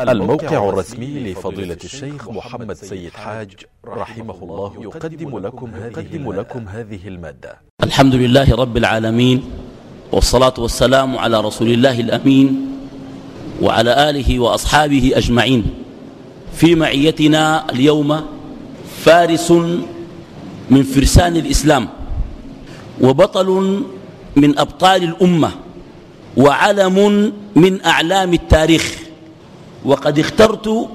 الموقع الرسمي لفضيلة الشيخ محمد سيد حاج رحمه الله يقدم لكم هذه, لكم هذه المادة. الحمد لله رب العالمين والصلاة والسلام على رسول الله الأمين وعلى آله وأصحابه أجمعين. في معيتنا اليوم فارس من فرسان الإسلام وبطل من أبطال الأمة وعلم من أعلام التاريخ. وقد اخترت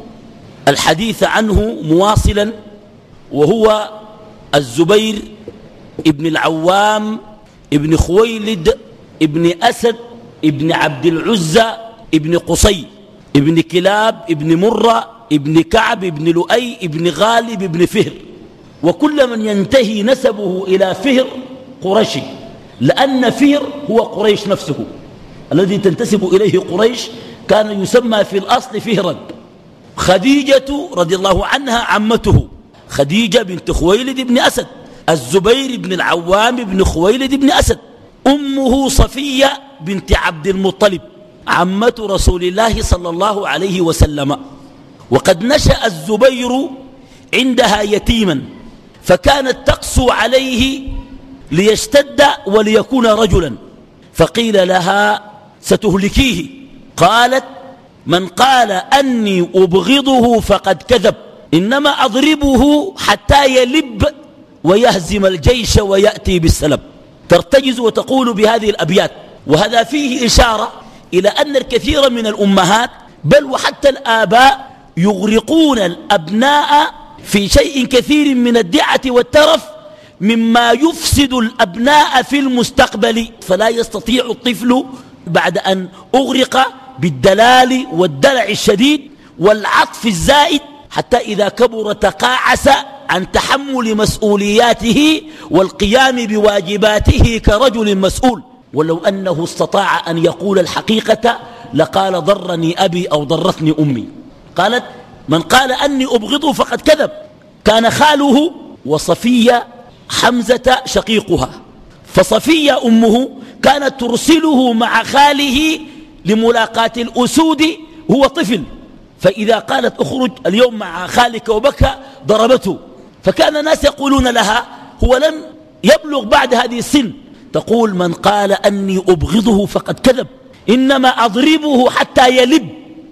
الحديث عنه مواصلا وهو الزبير ابن العوام ابن خويلد ابن أسد ابن عبد العزى ابن قصي ابن كلاب ابن مرة ابن كعب ابن لؤي ابن غالب ابن فهر. وكل من ينتهي نسبه إلى فهر قرشي لأن فهر هو قريش نفسه الذي تنتسب إليه قريش كان يسمى في الأصل فهرا خديجة رضي الله عنها عمته خديجة بنت خويلد بن أسد الزبير بن العوام بن خويلد بن أسد أمه صفية بنت عبد المطلب عمة رسول الله صلى الله عليه وسلم. وقد نشأ الزبير عندها يتيما فكانت تقسو عليه ليشتد وليكون رجلا. فقيل لها ستهلكيه. قالت من قال أني أبغضه فقد كذب إنما أضربه حتى يلب ويهزم الجيش ويأتي بالسلب. ترتجز وتقول بهذه الأبيات وهذا فيه إشارة إلى أن الكثير من الأمهات بل وحتى الآباء يغرقون الأبناء في شيء كثير من الدعة والترف مما يفسد الأبناء في المستقبل. فلا يستطيع الطفل بعد أن أغرق بالدلال والدلع الشديد والعطف الزائد حتى إذا كبر تقاعس عن تحمل مسؤولياته والقيام بواجباته كرجل مسؤول. ولو أنه استطاع أن يقول الحقيقة لقال ضرني أبي أو ضرتني أمي. قالت من قال أني أبغضه فقد كذب. كان خاله وصفية حمزة شقيقها. فصفية أمه كانت ترسله مع خاله لملاقاة الأسود هو طفل. فإذا قالت اخرج اليوم مع خالك وبكى ضربته. فكان الناس يقولون لها هو لم يبلغ بعد هذه السن. تقول من قال أني أبغضه فقد كذب. إنما أضربه حتى يلب.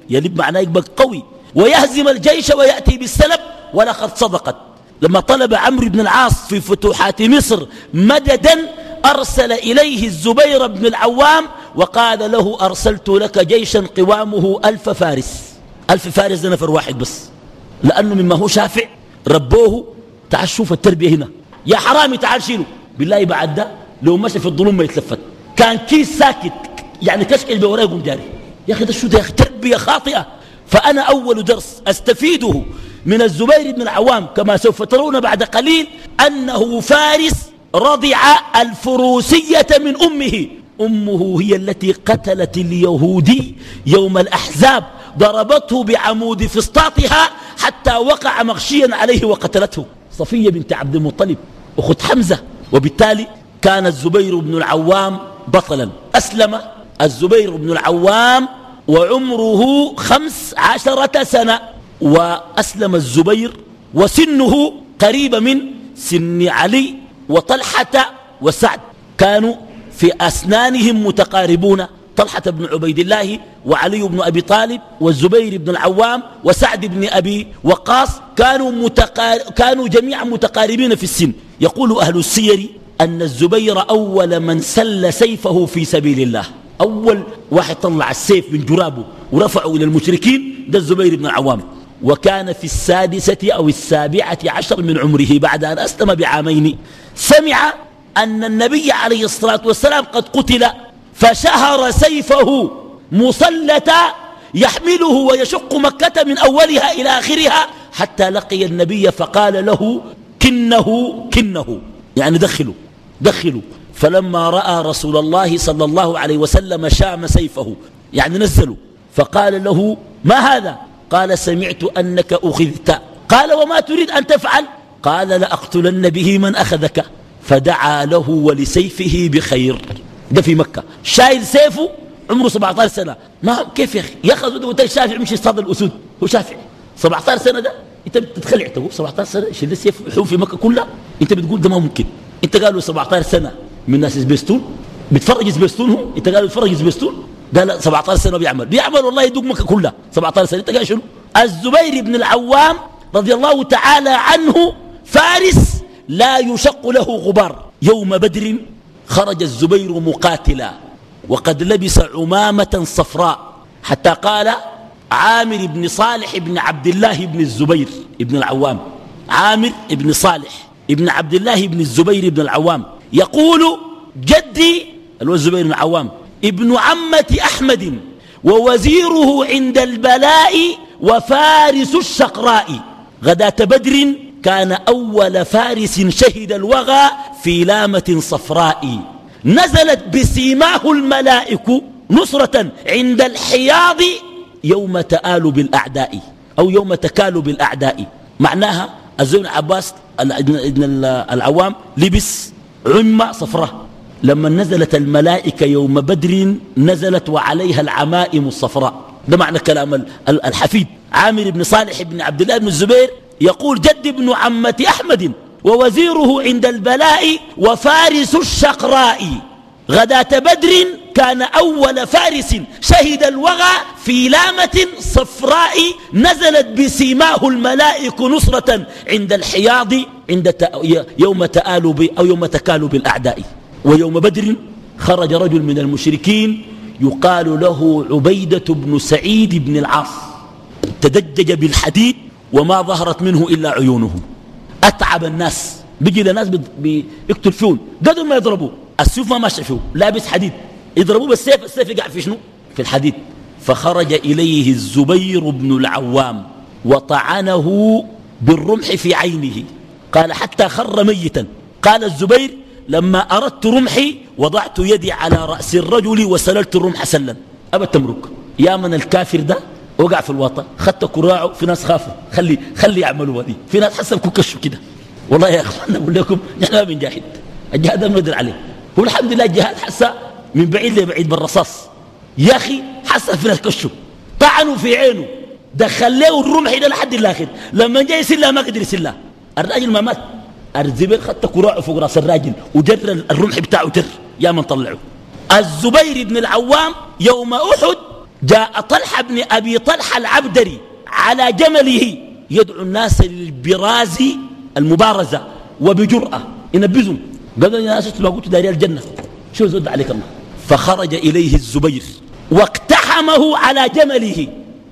يلب معناه يبقى قوي. ويهزم الجيش ويأتي بالسلب. ولقد صدقت. لما طلب عمرو بن العاص في فتوحات مصر مددا أرسل إليه الزبير بن العوام وقال له أرسلت لك جيشا قوامه ألف فارس. ألف فارس ده نفر واحد بس. لأنه مما هو شافع ربوه. تعال شوف التربية هنا. يا حرامي تعال شيله. بالله بعد ده لو مشى في الظلم ما يتلفت. كان كيس ساكت يعني كشكل بوراه يقوم جاري. يا أخي ده شو ده يا أخي؟ تربية خاطئة. فأنا أول درس أستفيده من الزبير بن العوام كما سوف ترون بعد قليل أنه فارس رضع الفروسية من أمه. أمه هي التي قتلت اليهودي يوم الأحزاب. ضربته بعمود فسطاطها حتى وقع مغشيا عليه وقتلته. صفية بنت عبد المطلب أخت حمزة. وبالتالي كان الزبير بن العوام بطلا. أسلم الزبير بن العوام وعمره خمس عشرة سنة. وأسلم الزبير وسنه قريب من سن علي وطلحة وسعد كانوا في أسنانهم متقاربون. طلحة بن عبيد الله وعلي بن أبي طالب والزبير بن العوام وسعد بن أبي وقاص كانوا, متقار... كانوا جميعا متقاربين في السن. يقول أهل السير أن الزبير أول من سل سيفه في سبيل الله. أول واحد طلع السيف من جرابه ورفعه إلى المشركين ده الزبير بن العوام. وكان في السادسة أو السابعة عشر من عمره بعد أن أسلم بعامين. سمع أن النبي عليه الصلاة والسلام قد قتل فشهر سيفه مسلتا يحمله ويشق مكة من أولها إلى آخرها حتى لقي النبي فقال له كنه كنه. يعني دخلوا دخلوا. فلما رأى رسول الله صلى الله عليه وسلم شام سيفه يعني نزلوا. فقال له ما هذا؟ قال سمعت أنك أخذت. قال وما تريد أن تفعل؟ قال لأقتلن به من أخذك. فدعا له ولسيفه بخير. ده في مكة. شايل سيفه عمره 17 سنة. ما كيف يا أخي؟ يا أخي قلت الشافعي مش يصطاد الأسود. هو شافعي. 17 سنة ده؟ أنت بتتخلع تقول 17 سنة؟ شيل السيف يحوم في مكة كلها؟ أنت بتقول ده ما ممكن. أنت قالوا 17 سنة من ناس سبيستون بتفرج سبيستون هو؟ أنت قالوا بتفرج سبيستون قال 17 سنة بيعمل. بيعمل والله يدوق مكة كلها. 17 سنة. انت قال شنو؟ الزبير بن العوام رضي الله تعالى عنه فارس لا يشق له غبار. يوم بدر خرج الزبير مقاتلا وقد لبس عمامة صفراء. حتى قال عامر بن صالح بن عبد الله بن الزبير بن العوام. عامر بن صالح بن عبد الله بن الزبير بن العوام. يقول جدي الزبير بن العوام ابن عمة أحمد ووزيره عند البلاء وفارس الشقراء. غداة بدر كان أول فارس شهد الوغى في لامة صفراء. نزلت بسيماه الملائك نصرة عند الحياض يوم تآل بالأعداء أو يوم تكال بالأعداء معناها الزين عباس العوام لبس عمة صفراء. لما نزلت الملائكة يوم بدر نزلت وعليها العمائم الصفراء. ده معنى كلام الحفيد. عامر بن صالح بن عبد الله بن الزبير يقول جد ابن عمة أحمد ووزيره عند البلاء وفارس الشقراء. غداة بدر كان أول فارس شهد الوغى في لامة صفراء نزلت بسيماه الملائك نصرة عند الحياض عند يوم تآل أو يوم تكال بالأعداء ويوم بدر خرج رجل من المشركين يقال له عبيدة بن سعيد بن العاص. تدجج بالحديد وما ظهرت منه إلا عيونه. أتعب الناس. بيجي لناس بيقتل فيهم. قدر ما يضربوه. السيف ما ماشي فيه لابس حديد. يضربوه بالسيف. السيف يقع في شنو؟ في الحديد. فخرج إليه الزبير بن العوام وطعنه بالرمح في عينه. قال حتى خر ميتا. قال الزبير لما أردت رمحي وضعت يدي على رأس الرجل وسللت الرمح سلا أبا تمرك يا من الكافر ده؟ وقع في الوطن خدت كراعه في ناس خافوا. خلي خلي يعملوا هذه. في ناس حسب كشوا كده. والله يا اخوانا أقول لكم نحن ما بنجاهد الجهاد ما نقدر عليه. هو الحمد لله الجهاد حسا من بعيد لبعيد بالرصاص. يا أخي حسا في ناس كشوا. طعنوا في عينه. دخل له الرمح ده لحد الآخر. لما جاي يسلها ما قدر يسلها الراجل ما مات. الزبير خدت كراعه فوق رأس الراجل وجر الرمح بتاعه جر. يا من طلعه. الزبير بن العوام يوم أحد جاء طلحة بن أبي طلحة العبدري على جمله يدعو الناس للبراز المبارزة وبجرأة. ينبذهم قال يا ناس ما قلت؟ داري الجنة. شو زود عليك الله؟ فخرج إليه الزبير واقتحمه على جمله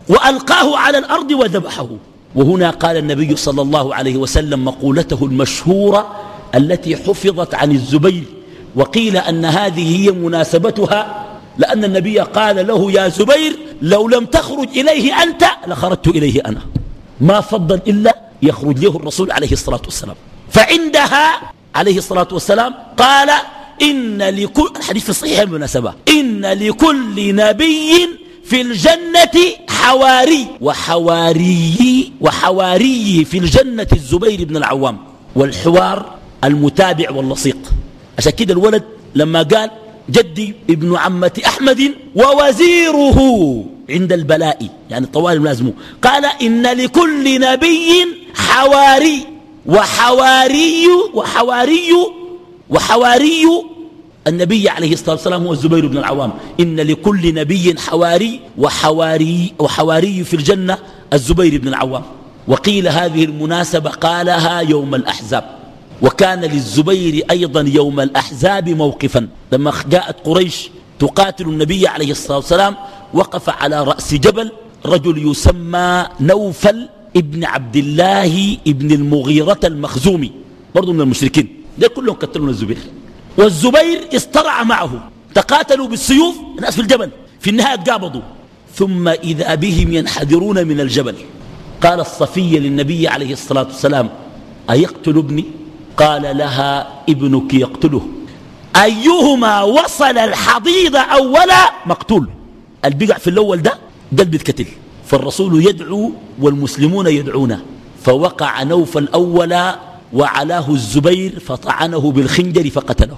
وألقاه على الأرض وذبحه. وهنا قال النبي صلى الله عليه وسلم مقولته المشهورة التي حفظت عن الزبير وقيل أن هذه هي مناسبتها لأن النبي قال له يا زبير لو لم تخرج إليه أنت لخرجت إليه أنا. ما فضل إلا يخرج له الرسول عليه الصلاة والسلام. فعندها عليه الصلاة والسلام قال إن لكل الحديث في الصحيح المناسبة إن لكل نبي في الجنة حواري وحواري وحواري في الجنة الزبير بن العوام. والحوار المتابع واللصيق. عشان كده الولد لما قال جدي ابن عمة أحمد ووزيره عند البلاء يعني طوال ملازمه قال إن لكل نبي حواري وحواري وحواري وحواري النبي عليه الصلاة والسلام هو الزبير بن العوام. إن لكل نبي حواري وحواري, وحواري في الجنة الزبير بن العوام. وقيل هذه المناسبة قالها يوم الأحزاب. وكان للزبير أيضا يوم الأحزاب موقفا. لما جاءت قريش تقاتل النبي عليه الصلاة والسلام وقف على رأس جبل رجل يسمى نوفل ابن عبد الله ابن المغيرة المخزومي. برضو من المشركين. ده كلهم قتلون الزبير؟ والزبير اصطرع معه تقاتلوا بالسيوف الناس في الجبل في النهاية قابضوا. ثم إذا بهم ينحدرون من الجبل قال الصفي للنبي عليه الصلاة والسلام أيقتل ابني؟ قال لها ابنك يقتله. أيهما وصل الحضيض أولا مقتول؟ البقع في الأول ده قلب الكتل. فالرسول يدعو والمسلمون يدعونه. فوقع نوف الأول وعلاه الزبير فطعنه بالخنجر فقتله.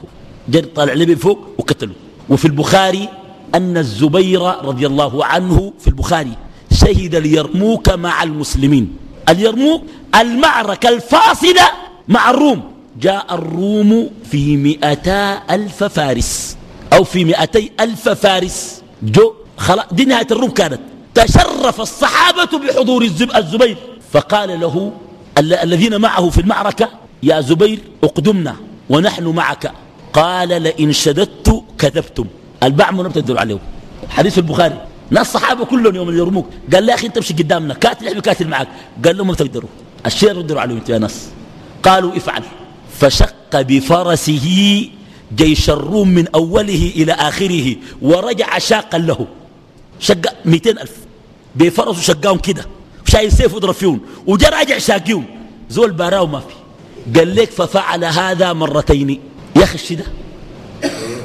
جر طالع لبن فوق وقتله. وفي البخاري أن الزبير رضي الله عنه في البخاري شهد اليرموك مع المسلمين. اليرموك المعركة الفاصلة مع الروم. جاء الروم في مئتا ألف فارس. أو في مئتي ألف فارس. جو خلاص دي نهاية الروم كانت. تشرف الصحابة بحضور الزبير. فقال له الذين معه في المعركة يا زبير اقدمنا ونحن معك. قال لئن شددت كذبتم. البعملوه تدل عليه حديث البخاري. ناس صحابه كلهم يوم يرموك. قال لا أخي انت امشي قدامنا. كاتل إحنا كاتل معك. قال لهم ما تقدروا. الشيء ردوا عليه انت يا ناس. قالوا افعل. فشق بفرسه جيش الروم من أوله إلى آخره ورجع شاقا له. شق مئتين ألف. بفرسه شقاهم كده. شايل سيف يضرب فيهم. وجا راجع شاقيهم. زول باراو ما في. قال لك ففعل هذا مرتين. يا أخي الشدة.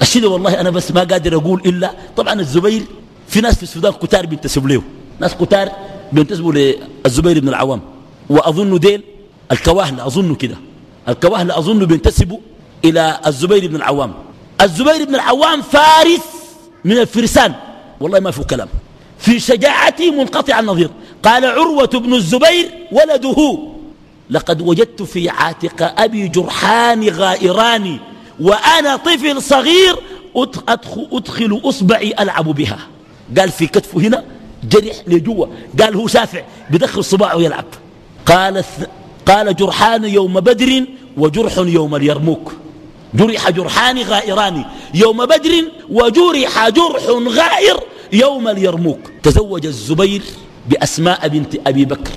الشدة والله أنا بس ما قادر أقول إلا طبعا الزبير في ناس في السودان كتار بينتسبوا له. ناس كتار بينتسبوا للزبير بن العوام. وأظن ديل الكواهلة أظن كده. الكواهلة أظن بينتسبوا إلى الزبير بن العوام. الزبير بن العوام فارس من الفرسان. والله ما في كلام. في شجاعته منقطع النظير. قال عروة بن الزبير ولده لقد وجدت في عاتق أبي جرحان غائران وأنا طفل صغير أدخل, أدخل أصبعي ألعب بها. قال في كتفه هنا جرح لجوه قال هو شافع بدخل صباعه يلعب. قال, قال جرحان يوم بدر وجرح يوم اليرموك. جرح جرحان غائران يوم بدر وجرح جرح غائر يوم اليرموك. تزوج الزبير بأسماء بنت أبي بكر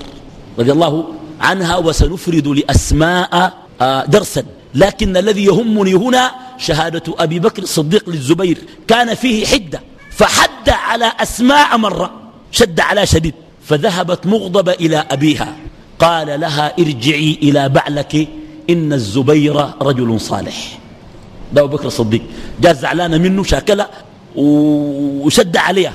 رضي الله عنها وسنفرد لأسماء آه، درسا. لكن الذي يهمني هنا شهادة أبي بكر الصديق للزبير. كان فيه حدة فحد على أسماء مرة شد على شديد فذهبت مغضبة إلى أبيها. قال لها ارجعي إلى بعلك إن الزبير رجل صالح. ده أبو بكر الصديق. جاء زعلانة منه شاكلة وشد عليها.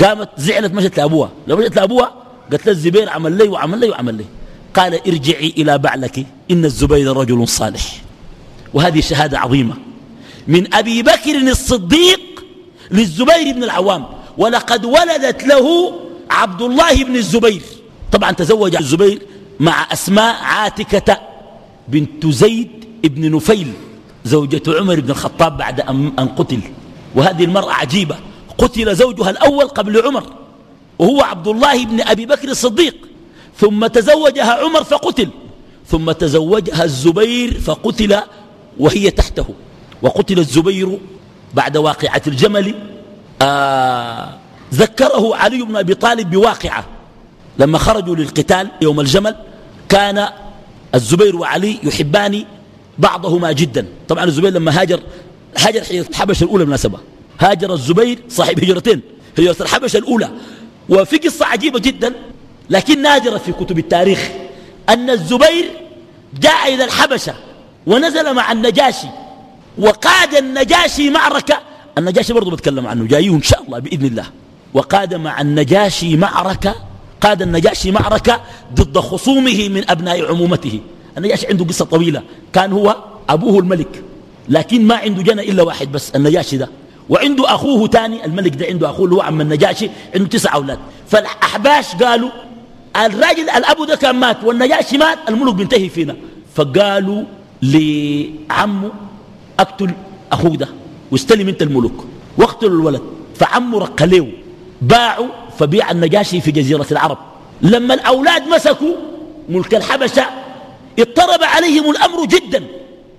قامت زعلت مشت لأبوها. لو مشت لأبوها قالت له الزبير عمل لي وعمل لي وعمل لي. قال ارجعي إلى بعلك إن الزبير رجل صالح. وهذه شهادة عظيمة. من أبي بكر الصديق للزبير بن العوام. ولقد ولدت له عبد الله بن الزبير. طبعا تزوج الزبير مع أسماء عاتكة بنت زيد بن نفيل زوجة عمر بن الخطاب بعد أن قتل. وهذه المرأة عجيبة. قتل زوجها الأول قبل عمر وهو عبد الله بن أبي بكر الصديق. ثم تزوجها عمر فقتل ثم تزوجها الزبير فقتل وهي تحته. وقتل الزبير بعد واقعة الجمل. آه ذكره علي بن أبي طالب بواقعة. لما خرجوا للقتال يوم الجمل كان الزبير وعلي يحبان بعضهما جدا. طبعا الزبير لما هاجر هاجر الحبشة الأولى بالمناسبة هاجر الزبير صاحب هجرتين. هجرة الحبشة الأولى. وفي قصة عجيبة جدا لكن نادرة في كتب التاريخ أن الزبير جاء إلى الحبشة ونزل مع النجاشي وقاد النجاشي معركة. النجاشي برضو بتكلم عنه جاية إن شاء الله بإذن الله. وقاد مع النجاشي معركة قاد النجاشي معركة ضد خصومه من أبناء عمومته. النجاشي عنده قصة طويلة. كان هو أبوه الملك لكن ما عنده جنى إلا واحد بس النجاشي ده. وعنده أخوه تاني الملك ده عنده أخوه اللي هو عم النجاشي عنده تسع أولاد. فالأحباش قالوا الراجل الأبو ده كان مات والنجاشي مات الملك بينتهي فينا. فقالوا لعمه اقتل أخوه ده واستلم أنت الملك واقتلوا الولد. فعمه رقليه باعوا فبيع النجاشي في جزيرة العرب. لما الأولاد مسكوا ملك الحبشة اضطرب عليهم الأمر جدا.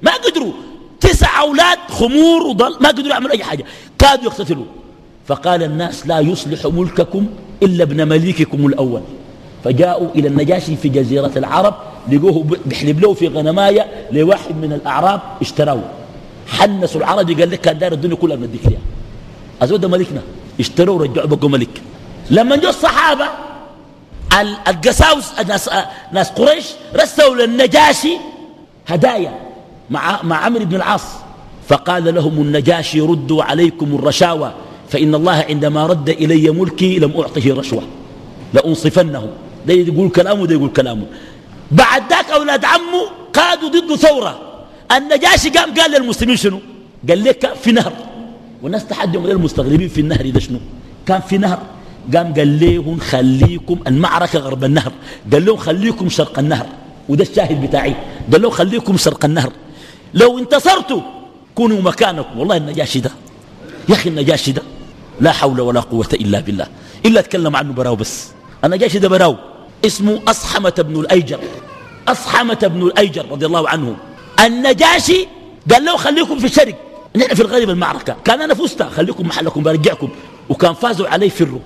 ما قدروا. تسع أولاد خمور وضل ما قدروا يعملوا أي حاجة كادوا يقتتلوا. فقال الناس لا يصلح ملككم إلا ابن مليككم الأول. فجاءوا إلى النجاشي في جزيرة العرب لقوه بيحلب له في غنماية لواحد من الأعراب اشتروه حنسوا العربي قال لك كان دار الدنيا كلها نديك ليها أزود ملكنا. اشتروه ورجعوا بقوا ملك. لما جو الصحابة القساوس ناس, ناس قريش رسلوا للنجاشي هدايا. مع, مع عمرو بن العاص فقال لهم النجاشي ردوا عليكم الرشاوى فإن الله عندما رد إلي ملكي لم أعطه رشوة لأنصفنه. ده يقول كلامه ده يقول كلامه. بعد ذاك أولاد عمه قادوا ضد ثورة. النجاشي قام قال للمسلمين شنو؟ قال لك في نهر. والناس تحدهم المستغربين في النهر ده شنو؟ كان في نهر. قام قال لهم خليكم المعركة غرب النهر. قال لهم خليكم شرق النهر. وده الشاهد بتاعي. قال لهم خليكم شرق النهر. لو انتصرتوا كونوا مكانكم. والله النجاشي ده يا أخي النجاشي ده لا حول ولا قوة إلا بالله. إلا أتكلم عنه براو بس. النجاشي ده براو اسمه أصحمة بن الأيجر. أصحمة بن الأيجر رضي الله عنه. النجاشي قال له خليكم في الشرق. نحن في الغالب المعركة. كان أنا فزت خليكم محلكم برجعكم. وكان فازوا علي فروا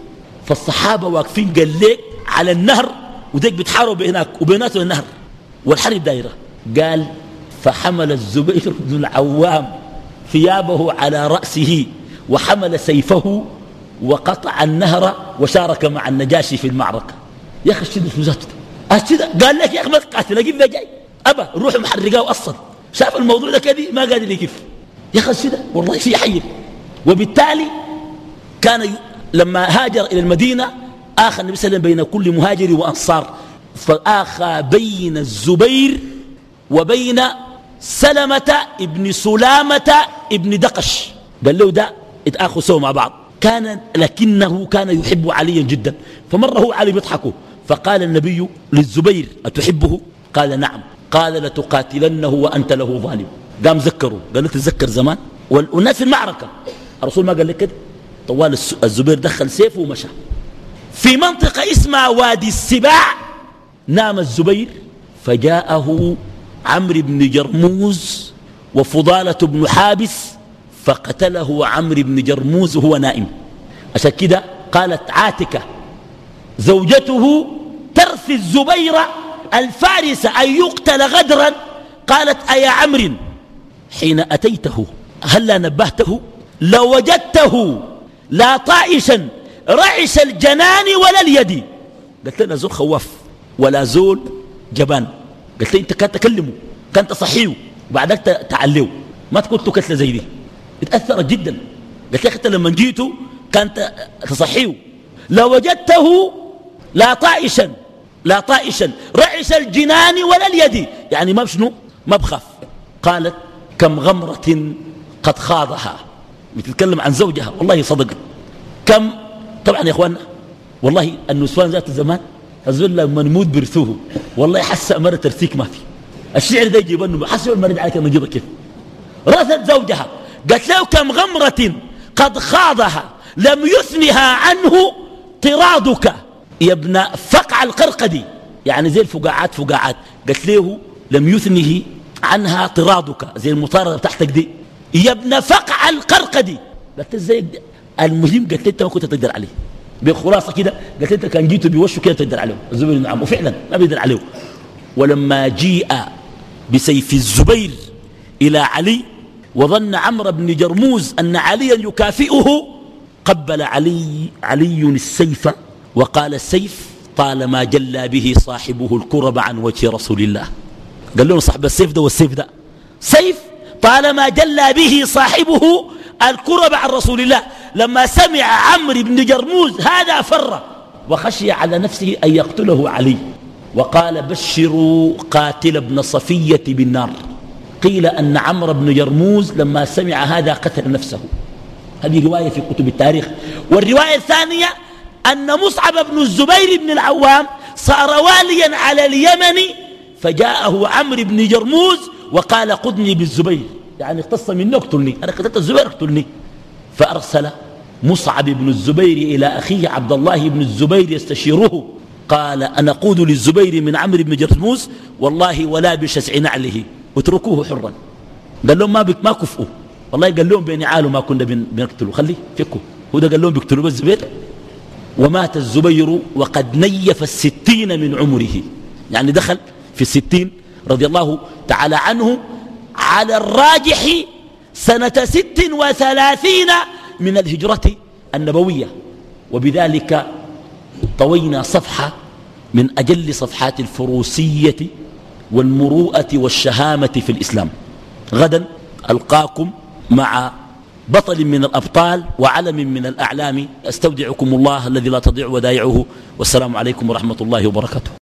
فالصحابة واقفين قال ليك على النهر. وديك بتحاربوا هناك وبيناتهم النهر والحرب دايرة. قال فحمل الزبير بن العوام ثيابه على رأسه وحمل سيفه وقطع النهر وشارك مع النجاشي في المعركة. يا أخي الشدة فوزاته الشدة قال لك يا أخي ما تقاتل أجيب جاي. أبا روح محرقاه أصلا شاف الموضوع ده كذي؟ ما قادر يكف. يا أخي الشدة والله في حي. وبالتالي كان لما هاجر إلى المدينة آخى النبي صلى الله عليه وسلم بين كل مهاجر وأنصار. فآخى بين الزبير وبين سلمة ابن سلامة ابن دقش. قال له ده اتآخوا سوا مع بعض. كان لكنه كان يحب عليا جدا. فمره هو علي بيضحكوا. فقال النبي للزبير أتحبه؟ قال نعم. قال لتقاتلنه وأنت له ظالم. قام ذكروا. قال له تذكر زمان؟ والناس في المعركة. الرسول ما قال لك كده؟ طوال الزبير دخل سيفه ومشى. في منطقة اسمها وادي السباع نام الزبير فجاءه عمرو بن جرموز وفضالة بن حابس فقتله عمرو بن جرموز وهو نائم. عشان كده قالت عاتكة زوجته ترثي الزبير الفارس أن يقتل غدرا. قالت أيا عمرو حين أتيته هل نبهته؟ لوجدته لا طائشا رعش الجنان ولا اليد. قلت لنا زول خواف ولا زول جبان. قلت لي أنت كان تكلمه كان تصحيه وبعدك تعليه. ما تقول كتلة زي دي. اتأثرت جدا. قلت لي انت لما جيته كان تصحيه. لو وجدته لا طائشا لا طائشا رعش الجنان ولا اليد. يعني ما بشنو؟ ما بخاف. قالت كم غمرة قد خاضها. بتتكلم عن زوجها. والله صدق كم؟ طبعا يا إخواننا والله النسوان ذات الزمان الزول لما نموت برثوه. والله حس مرة ترثيك ما في. الشعر ده يجيب انه حسب المرد عليك انه يجيبك كيف. رثت زوجها. قالت له كم غمرة قد خاضها. لم يثنها عنه طرادك يا ابن فقع القرقدي يعني زي الفقاعات فقاعات. قالت له لم يثنه عنها طرادك زي المطاردة بتاعتك دي. يا ابن فقع القرقدي قالت إزاي المهم قالت أنت ما كنت تقدر عليه. بخلاصة كده قالت انت كان جيتوا بيوشوا كده تقدر عليه الزبير نعم وفعلا ما بيقدر عليه ولما جيء بسيف الزبير إلى علي وظن عمرو بن جرموز أن عليا يكافئه قبل علي علي السيف وقال السيف طالما جلى به صاحبه الكرب عن وجه رسول الله. قال لهم صاحب السيف ده والسيف ده. سيف طالما جلى به صاحبه الكرب عن رسول الله. لما سمع عمرو بن جرموز هذا فر وخشي على نفسه أن يقتله علي. وقال بشروا قاتل ابن صفية بالنار. قيل أن عمرو بن جرموز لما سمع هذا قتل نفسه. هذه رواية في كتب التاريخ. والرواية الثانية أن مصعب بن الزبير بن العوام صار واليا على اليمن فجاءه عمرو بن جرموز وقال قدني بالزبير. يعني اختص مني اقتلني أنا قتلت الزبير اقتلني فأرسل مصعب بن الزبير إلى أخيه عبد الله بن الزبير يستشيره. قال أنا قود للزبير من عمرو بن جرموز والله ولا بشسع نعله. اتركوه حرا. قال لهم ما بك ما كفؤوا والله قال لهم بين عالوا ما كنا بنقتلوا خليه فكوا هو ده قال لهم بيقتلوا الزبير ومات الزبير وقد نيف الستين من عمره. يعني دخل في الستين رضي الله تعالى عنه على الراجح سنة ست وثلاثين من الهجرة النبوية. وبذلك طوينا صفحة من أجل صفحات الفروسية والمروءة والشهامة في الإسلام. غدا ألقاكم مع بطل من الأبطال وعلم من الأعلام. أستودعكم الله الذي لا تضيع ودائعه. والسلام عليكم ورحمة الله وبركاته.